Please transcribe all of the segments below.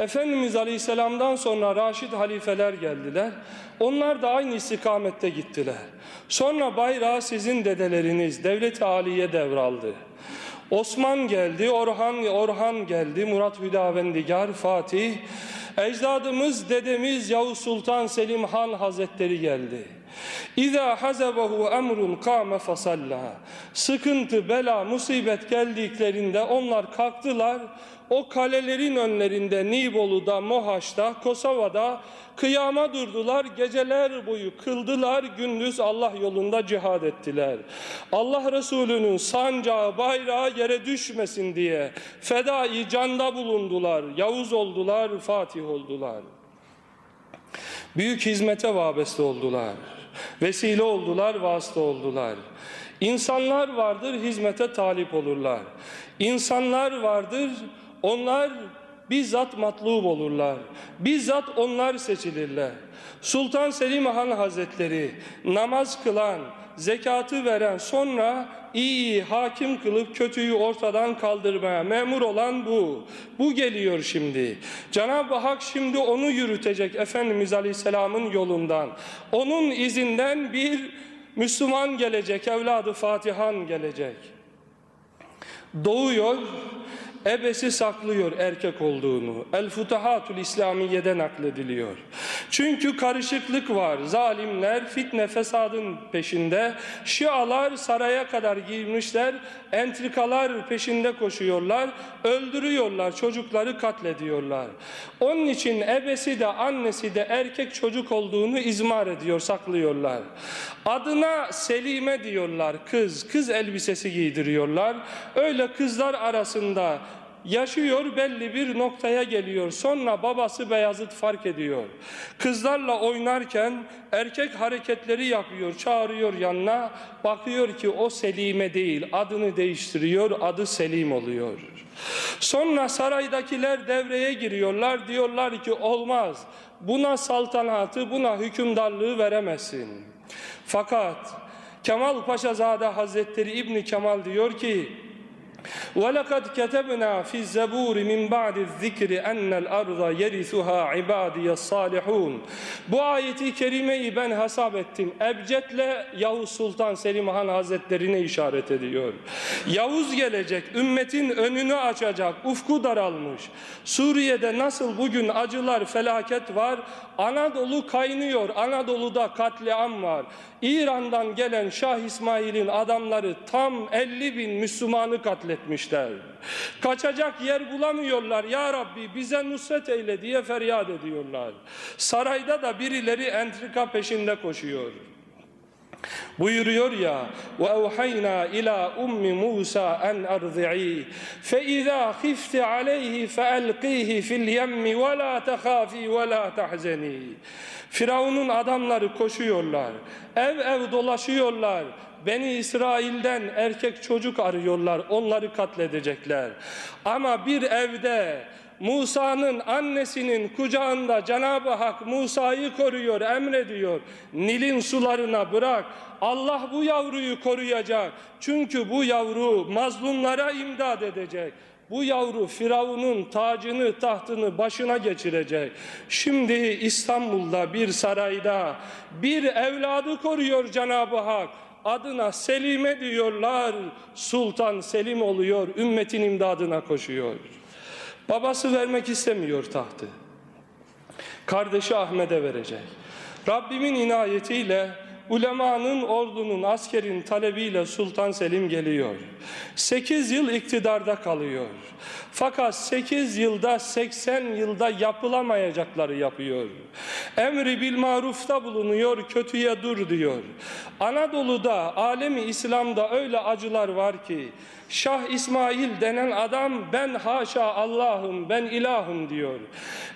Efendimiz Aleyhisselam'dan sonra Raşid halifeler geldiler. Onlar da aynı istikamette gittiler. Sonra bayrağı sizin dedeleriniz Devlet-i Aliye devraldı. Osman geldi, Orhan Orhan geldi, Murat Hüdavendigar, Fatih, ecdadımız, dedemiz Yavuz Sultan Selim Han Hazretleri geldi. İza hazabahu emrun kâme fasalla. Sıkıntı, bela, musibet geldiklerinde onlar kalktılar. O kalelerin önlerinde Nibolu'da, Mohaç'ta, Kosova'da kıyama durdular. Geceler boyu kıldılar. Gündüz Allah yolunda cihad ettiler. Allah Resulü'nün sancağı, bayrağı yere düşmesin diye fedai canda bulundular. Yavuz oldular, Fatih oldular. Büyük hizmete vabeste oldular. Vesile oldular, vasıta oldular. İnsanlar vardır, hizmete talip olurlar. İnsanlar vardır, onlar bizzat matlub olurlar. Bizzat onlar seçilirler. Sultan Selim Han Hazretleri namaz kılan, zekatı veren sonra iyi hakim kılıp kötüyü ortadan kaldırmaya memur olan bu. Bu geliyor şimdi. Cenab-ı Hak şimdi onu yürütecek Efendimiz Aleyhisselam'ın yolundan. Onun izinden bir Müslüman gelecek, evladı Fatihan gelecek. Doğuyor, ebesi saklıyor erkek olduğunu. El Futuhatul İslamiye'de naklediliyor. Çünkü karışıklık var. Zalimler fitne fesadın peşinde. Şialar saraya kadar girmişler. Entrikalar peşinde koşuyorlar. Öldürüyorlar. Çocukları katlediyorlar. Onun için ebesi de annesi de erkek çocuk olduğunu izmar ediyor, saklıyorlar. Adına Selime diyorlar kız. Kız elbisesi giydiriyorlar. Öyle kızlar arasında yaşıyor belli bir noktaya geliyor. Sonra babası Beyazıt fark ediyor. Kızlarla oynarken erkek hareketleri yapıyor, çağırıyor yanına. Bakıyor ki o Selime değil, adını değiştiriyor, adı Selim oluyor. Sonra saraydakiler devreye giriyorlar. Diyorlar ki olmaz. Buna saltanatı, buna hükümdarlığı veremezsin. Fakat Kemal Paşazade Hazretleri İbni Kemal diyor ki وَلَقَدْ كَتَبْنَا فِي الزَّبُورِ مِنْ بَعْدِ الذِّكْرِ اَنَّ الْأَرْضَ يَرِثُهَا عِبَادِيَ الصَّالِحُونَ Bu ayeti kerimeyi ben hesap ettim. Ebced'le Yavuz Sultan Selim Han Hazretlerine işaret ediyor. Yavuz gelecek, ümmetin önünü açacak, ufku daralmış. Suriye'de nasıl bugün acılar, felaket var, Anadolu kaynıyor, Anadolu'da katliam var. İran'dan gelen Şah İsmail'in adamları tam 50 bin Müslümanı katletmişler. Kaçacak yer bulamıyorlar. Ya Rabbi bize nusret eyle diye feryat ediyorlar. Sarayda da birileri entrika peşinde koşuyor. Buyuruyor ya ve evhayna ila ummi Musa en erzi'i fe iza khifti aleyhi fe elqihi fil yemmi ve la tehafi ve la tahzeni Firavun'un adamları koşuyorlar ev ev dolaşıyorlar Beni İsrail'den erkek çocuk arıyorlar. Onları katledecekler. Ama bir evde Musa'nın annesinin kucağında Cenab-ı Hak Musa'yı koruyor, emrediyor. Nil'in sularına bırak. Allah bu yavruyu koruyacak. Çünkü bu yavru mazlumlara imdad edecek. Bu yavru Firavun'un tacını, tahtını başına geçirecek. Şimdi İstanbul'da bir sarayda bir evladı koruyor Cenab-ı Hak adına Selime diyorlar. Sultan Selim oluyor, ümmetin imdadına koşuyor. Babası vermek istemiyor tahtı. Kardeşi Ahmet'e verecek. Rabbimin inayetiyle ulemanın, ordunun, askerin talebiyle Sultan Selim geliyor. 8 yıl iktidarda kalıyor. Fakat 8 yılda 80 yılda yapılamayacakları yapıyor. Emri bil marufta bulunuyor, kötüye dur diyor. Anadolu'da, alemi İslam'da öyle acılar var ki Şah İsmail denen adam ben haşa Allah'ım ben ilahım diyor.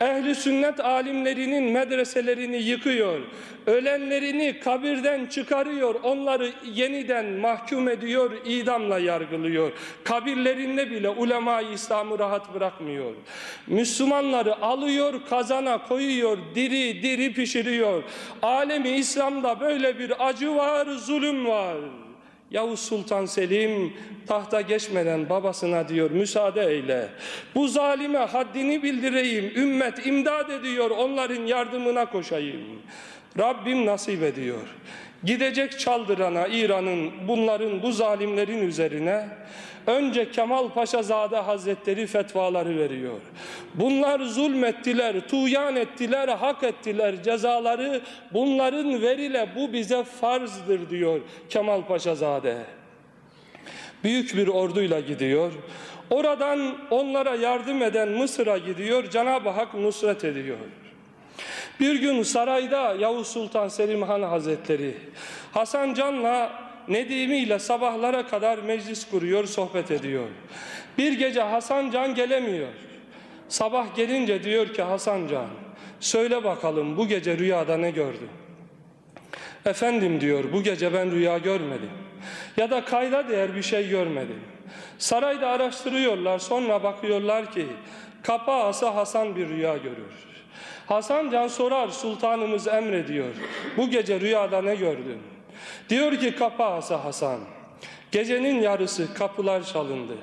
Ehli sünnet alimlerinin medreselerini yıkıyor. Ölenlerini kabirden çıkarıyor. Onları yeniden mahkum ediyor, idamla yargılıyor. Kabirlerinde bile ulema İslam'ı rahat bırakmıyor. Müslümanları alıyor, kazana koyuyor, diri diri pişiriyor. Alemi İslam'da böyle bir acı var, zulüm var. Yavuz Sultan Selim tahta geçmeden babasına diyor müsaade eyle. Bu zalime haddini bildireyim. Ümmet imdad ediyor onların yardımına koşayım. Rabbim nasip ediyor. Gidecek çaldırana İran'ın bunların bu zalimlerin üzerine önce Kemal Paşazade Hazretleri fetvaları veriyor. Bunlar zulmettiler, tuyan ettiler, hak ettiler cezaları bunların verile bu bize farzdır diyor Kemal Paşazade. Büyük bir orduyla gidiyor. Oradan onlara yardım eden Mısır'a gidiyor. Cenab-ı Hak nusret ediyor. Bir gün sarayda Yavuz Sultan Selim Han Hazretleri Hasan Can'la Nedimi ile sabahlara kadar meclis kuruyor, sohbet ediyor. Bir gece Hasan Can gelemiyor. Sabah gelince diyor ki Hasan Can, söyle bakalım bu gece rüyada ne gördün? Efendim diyor, bu gece ben rüya görmedim. Ya da kayda değer bir şey görmedim. Sarayda araştırıyorlar, sonra bakıyorlar ki kapı asa Hasan bir rüya görür. Hasan Can sorar, sultanımız emrediyor. Bu gece rüyada ne gördün? Diyor ki kapı asa Hasan. Gecenin yarısı kapılar çalındı.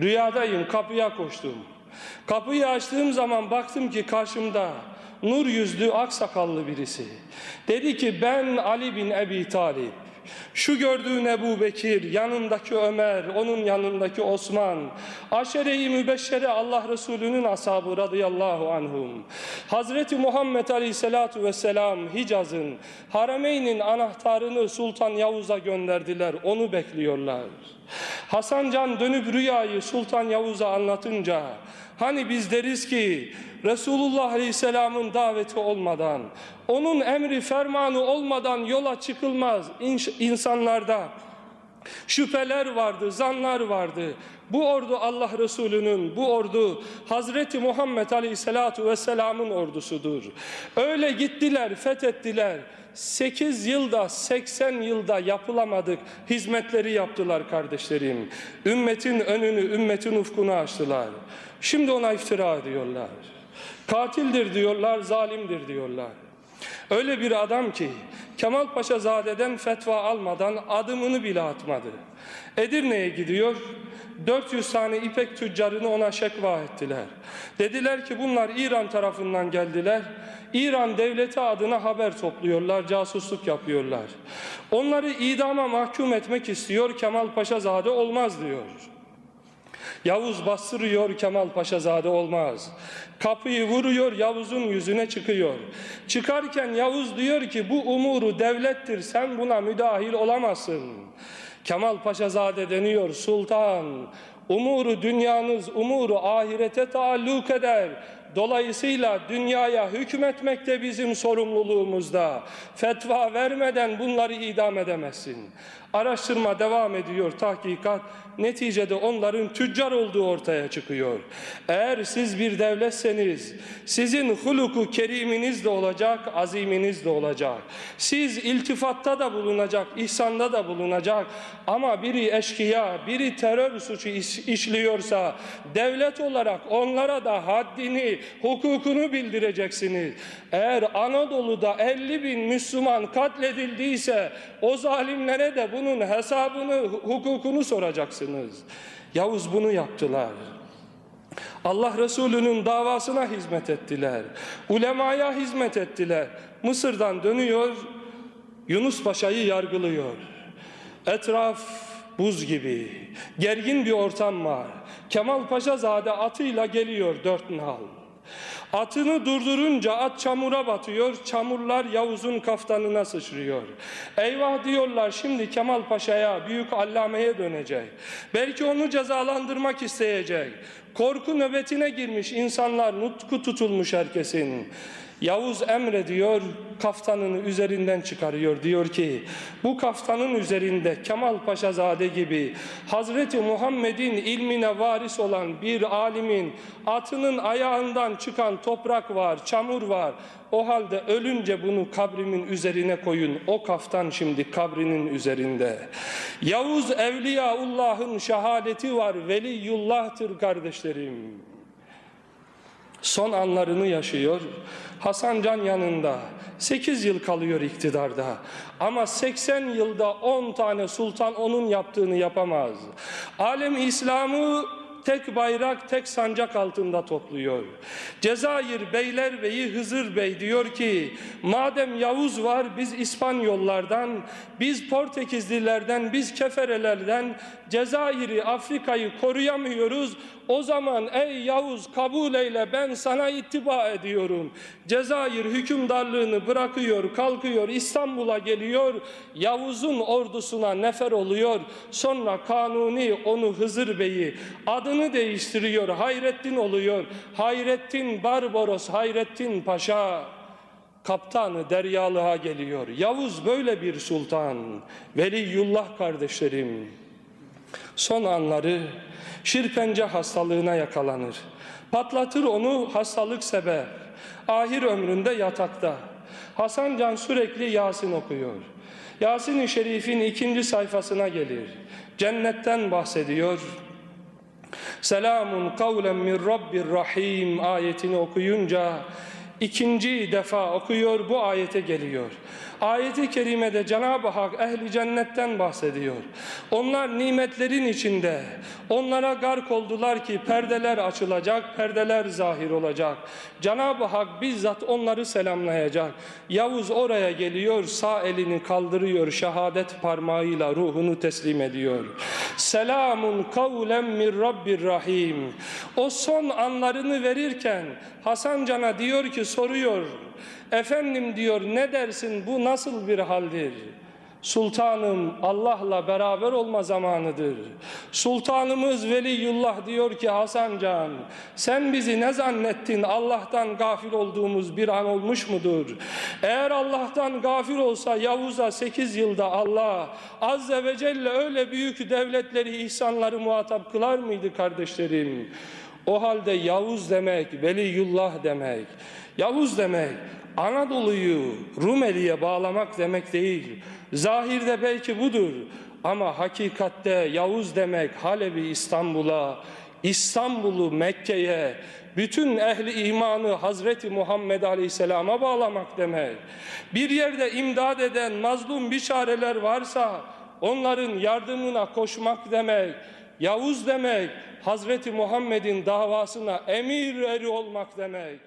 Rüyadayım kapıya koştum. Kapıyı açtığım zaman baktım ki karşımda nur yüzlü aksakallı birisi. Dedi ki ben Ali bin Ebi Talip. Şu gördüğün Ebu Bekir, yanındaki Ömer, onun yanındaki Osman, aşere-i mübeşşere Allah Resulü'nün ashabı radıyallahu anhum. Hazreti Muhammed aleyhissalatu vesselam Hicaz'ın, Harameyn'in anahtarını Sultan Yavuz'a gönderdiler, onu bekliyorlar. Hasan Can dönüp rüyayı Sultan Yavuz'a anlatınca, hani biz deriz ki Resulullah Aleyhisselam'ın daveti olmadan, onun emri fermanı olmadan yola çıkılmaz insanlarda. Şüpheler vardı, zanlar vardı. Bu ordu Allah Resulü'nün, bu ordu Hazreti Muhammed Aleyhisselatu Vesselam'ın ordusudur. Öyle gittiler, fethettiler. 8 yılda 80 yılda yapılamadık hizmetleri yaptılar kardeşlerim. Ümmetin önünü, ümmetin ufkunu açtılar. Şimdi ona iftira ediyorlar. Katildir diyorlar, zalimdir diyorlar. Öyle bir adam ki Kemal Paşa Zade'den fetva almadan adımını bile atmadı. Edirne'ye gidiyor. 400 tane ipek tüccarını ona şekva ettiler. Dediler ki bunlar İran tarafından geldiler. İran devleti adına haber topluyorlar, casusluk yapıyorlar. Onları idama mahkum etmek istiyor, Kemal Paşa Zade olmaz diyor. Yavuz bastırıyor Kemal Paşazade olmaz. Kapıyı vuruyor Yavuz'un yüzüne çıkıyor. Çıkarken Yavuz diyor ki bu umuru devlettir sen buna müdahil olamazsın. Kemal Paşazade deniyor sultan. Umuru dünyanız umuru ahirete taalluk eder. Dolayısıyla dünyaya hükmetmek de bizim sorumluluğumuzda. Fetva vermeden bunları idam edemezsin. Araştırma devam ediyor, tahkikat. Neticede onların tüccar olduğu ortaya çıkıyor. Eğer siz bir devletseniz, sizin huluku keriminiz de olacak, aziminiz de olacak. Siz iltifatta da bulunacak, ihsanda da bulunacak. Ama biri eşkıya, biri terör suçu işliyorsa, devlet olarak onlara da haddini, hukukunu bildireceksiniz. Eğer Anadolu'da 50 bin Müslüman katledildiyse, o zalimlere de bunun hesabını, hukukunu soracaksınız. Yavuz bunu yaptılar. Allah Resulü'nün davasına hizmet ettiler. Ulemaya hizmet ettiler. Mısır'dan dönüyor, Yunus Paşa'yı yargılıyor. Etraf buz gibi, gergin bir ortam var. Kemal Paşa zade atıyla geliyor dört nal. Atını durdurunca at çamura batıyor, çamurlar Yavuz'un kaftanına sıçrıyor. Eyvah diyorlar şimdi Kemal Paşa'ya, büyük allameye dönecek. Belki onu cezalandırmak isteyecek. Korku nöbetine girmiş insanlar, nutku tutulmuş herkesin. Yavuz emrediyor, kaftanını üzerinden çıkarıyor. Diyor ki bu kaftanın üzerinde Kemal Paşazade gibi Hazreti Muhammed'in ilmine varis olan bir alimin atının ayağından çıkan toprak var, çamur var. O halde ölünce bunu kabrimin üzerine koyun. O kaftan şimdi kabrinin üzerinde. Yavuz Evliyaullah'ın şehadeti var. Veliyullah'tır kardeşlerim. Son anlarını yaşıyor. Hasan Can yanında 8 yıl kalıyor iktidarda. Ama 80 yılda 10 tane sultan onun yaptığını yapamaz. Alem İslam'ı tek bayrak, tek sancak altında topluyor. Cezayir Beylerbeyi Hızır Bey diyor ki, madem Yavuz var biz İspanyollardan, biz Portekizlilerden, biz Keferelerden Cezayir'i, Afrika'yı koruyamıyoruz. O zaman ey Yavuz kabul eyle ben sana ittiba ediyorum. Cezayir hükümdarlığını bırakıyor, kalkıyor, İstanbul'a geliyor. Yavuz'un ordusuna nefer oluyor. Sonra Kanuni onu Hızır Bey'i adını değiştiriyor. Hayrettin oluyor. Hayrettin Barbaros, Hayrettin Paşa kaptanı Deryalığa geliyor. Yavuz böyle bir sultan. Veliyullah kardeşlerim. Son anları şirpence hastalığına yakalanır. Patlatır onu hastalık sebep. Ahir ömründe yatakta. Hasan Can sürekli Yasin okuyor. Yasin-i Şerif'in ikinci sayfasına gelir. Cennetten bahsediyor. Selamun kavlen min Rabbir Rahim ayetini okuyunca ikinci defa okuyor bu ayete geliyor. Ayeti kerimede Cenab-ı Hak ehli cennetten bahsediyor. Onlar nimetlerin içinde. Onlara gark oldular ki perdeler açılacak, perdeler zahir olacak. Cenab-ı Hak bizzat onları selamlayacak. Yavuz oraya geliyor, sağ elini kaldırıyor, şehadet parmağıyla ruhunu teslim ediyor. Selamun kavlen min Rabbir Rahim. O son anlarını verirken Hasan Can'a diyor ki soruyor. Efendim diyor ne dersin bu nasıl bir haldir? Sultanım Allah'la beraber olma zamanıdır. Sultanımız Veliyullah diyor ki Hasan Can sen bizi ne zannettin Allah'tan gafil olduğumuz bir an olmuş mudur? Eğer Allah'tan gafil olsa Yavuz'a 8 yılda Allah Azze ve Celle öyle büyük devletleri ihsanları muhatap kılar mıydı kardeşlerim? O halde Yavuz demek Veliyullah demek. Yavuz demek Anadolu'yu Rumeli'ye bağlamak demek değil. Zahirde belki budur ama hakikatte Yavuz demek Halep'i İstanbul'a, İstanbul'u Mekke'ye, bütün ehli imanı Hazreti Muhammed Aleyhisselam'a bağlamak demek. Bir yerde imdad eden mazlum biçareler varsa onların yardımına koşmak demek. Yavuz demek Hazreti Muhammed'in davasına emir eri olmak demek.